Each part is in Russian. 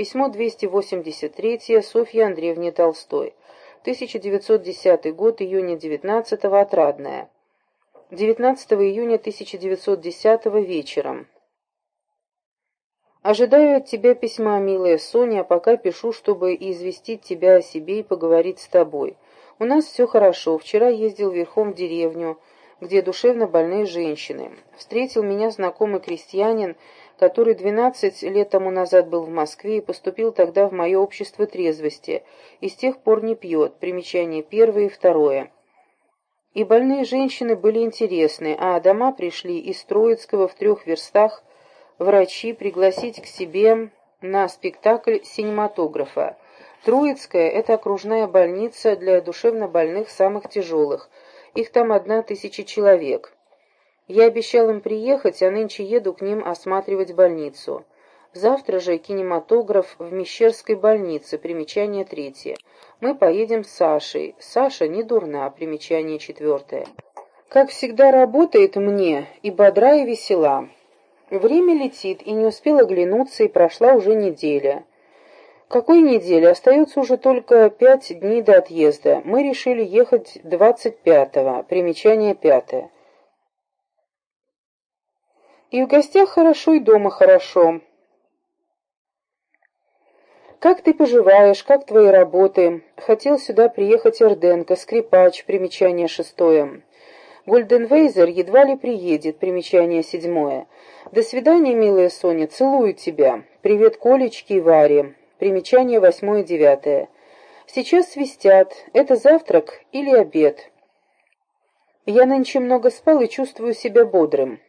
Письмо 283 Софье Андреевне Толстой. 1910 год, июня 19 -го, Отрадная. 19 июня 1910 вечером. Ожидаю от тебя письма, милая Соня, а пока пишу, чтобы известить тебя о себе и поговорить с тобой. У нас все хорошо. Вчера ездил верхом в деревню, где душевно больные женщины. Встретил меня знакомый крестьянин, который 12 лет тому назад был в Москве и поступил тогда в мое общество трезвости, и с тех пор не пьет. Примечание первое и второе. И больные женщины были интересны, а дома пришли из Троицкого в трех верстах врачи пригласить к себе на спектакль синематографа. Троицкая – это окружная больница для душевнобольных самых тяжелых. Их там одна тысяча человек. Я обещал им приехать, а нынче еду к ним осматривать больницу. Завтра же кинематограф в Мещерской больнице, примечание третье. Мы поедем с Сашей. Саша не дурна, примечание четвертое. Как всегда работает мне и бодра, и весела. Время летит, и не успела оглянуться, и прошла уже неделя. Какой неделя? Остается уже только пять дней до отъезда. Мы решили ехать двадцать пятого. Примечание пятое. И в гостях хорошо, и дома хорошо. Как ты поживаешь, как твои работы? Хотел сюда приехать Эрденко, скрипач, примечание шестое. Гольденвейзер едва ли приедет, примечание седьмое. До свидания, милая Соня, целую тебя. Привет Колечке и Варе. Примечание восьмое девятое. Сейчас свистят. Это завтрак или обед? Я нынче много спал и чувствую себя бодрым.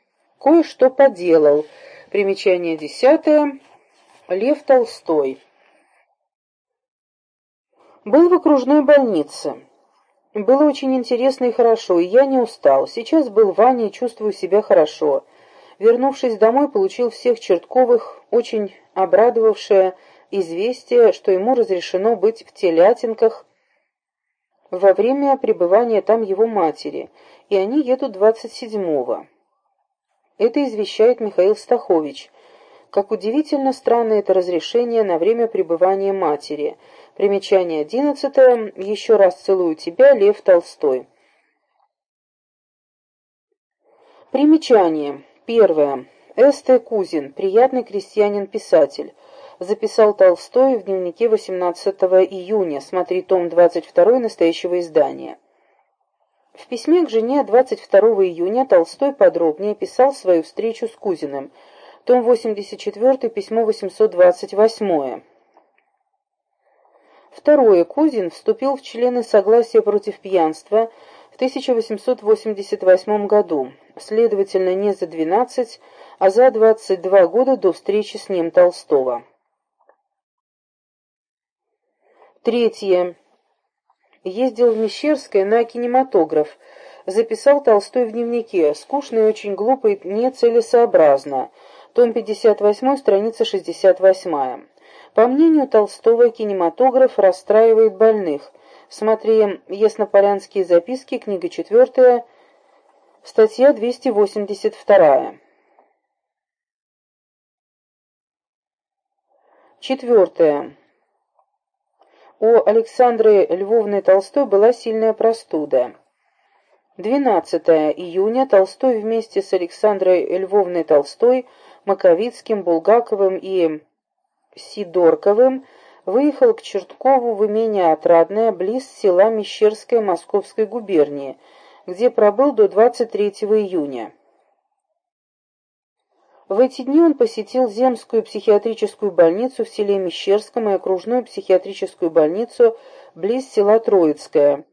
Кое-что поделал. Примечание десятое. Лев Толстой. Был в окружной больнице. Было очень интересно и хорошо, и я не устал. Сейчас был в Ване и чувствую себя хорошо. Вернувшись домой, получил всех Чертковых, очень обрадовавшее известие, что ему разрешено быть в Телятинках во время пребывания там его матери, и они едут 27-го. Это извещает Михаил Стахович. Как удивительно странно это разрешение на время пребывания матери – Примечание одиннадцатое. Еще раз целую тебя, Лев Толстой. Примечание. Первое. С.Т. Кузин, приятный крестьянин-писатель. Записал Толстой в дневнике 18 июня. Смотри том 22 настоящего издания. В письме к жене 22 июня Толстой подробнее писал свою встречу с Кузиным. Том 84, письмо 828. Второе. Кузин вступил в члены согласия против пьянства в 1888 году, следовательно, не за 12, а за 22 года до встречи с ним Толстого. Третье. Ездил в Мещерское на кинематограф. Записал Толстой в дневнике. Скучно и очень глупо и нецелесообразно. Том 58, страница 68. По мнению Толстого, кинематограф расстраивает больных. Смотри «Яснополянские записки», книга 4, статья 282. Четвертое. У Александры Львовны Толстой была сильная простуда. 12 июня Толстой вместе с Александрой Львовной Толстой, Маковицким, Булгаковым и Сидорковым выехал к Черткову в имение Отрадное, близ села Мещерское Московской губернии, где пробыл до 23 июня. В эти дни он посетил Земскую психиатрическую больницу в селе Мещерском и окружную психиатрическую больницу близ села Троицкое.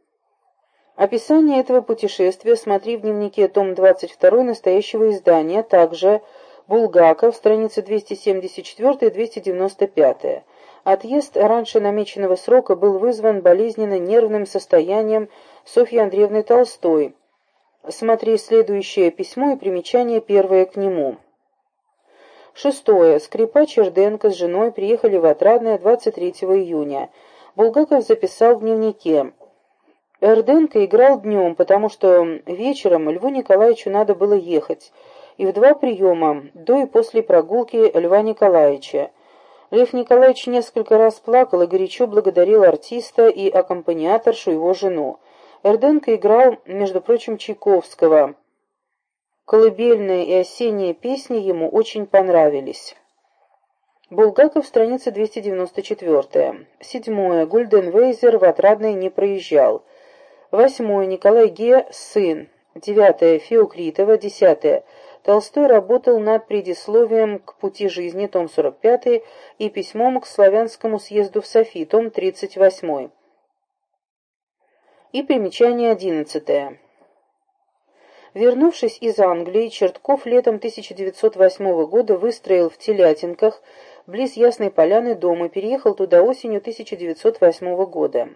Описание этого путешествия смотри в дневнике том 22 настоящего издания, также Булгаков, страницы 274-295. Отъезд раньше намеченного срока был вызван болезненно-нервным состоянием Софьи Андреевны Толстой. Смотри следующее письмо и примечание первое к нему. Шестое. Скрипач Эрденко с женой приехали в Отрадное 23 июня. Булгаков записал в дневнике. Эрденко играл днем, потому что вечером Льву Николаевичу надо было ехать и в два приема, до и после прогулки Льва Николаевича. Лев Николаевич несколько раз плакал и горячо благодарил артиста и аккомпаниаторшу его жену. Эрденко играл, между прочим, Чайковского. Колыбельные и осенние песни ему очень понравились. Булгаков, страница 294. Седьмое. Гульденвейзер в Отрадной не проезжал. Восьмое. Николай Ге. Сын. Девятое. Феоклитова. Десятое. Толстой работал над предисловием к «Пути жизни», том 45, и письмом к Славянскому съезду в Софи, том 38. И примечание 11. Вернувшись из Англии, Чертков летом 1908 года выстроил в Телятинках, близ Ясной Поляны, дом и переехал туда осенью 1908 года.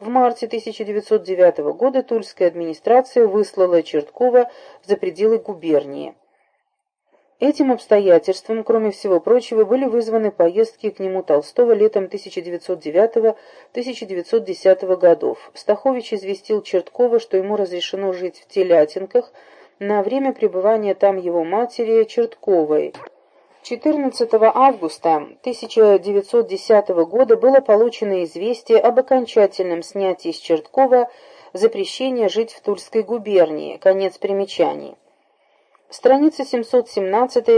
В марте 1909 года Тульская администрация выслала Черткова за пределы губернии. Этим обстоятельством, кроме всего прочего, были вызваны поездки к нему Толстого летом 1909-1910 годов. Стахович известил Черткова, что ему разрешено жить в Телятинках на время пребывания там его матери Чертковой. 14 августа 1910 года было получено известие об окончательном снятии с Черткова запрещения жить в Тульской губернии. Конец примечаний. Страница 717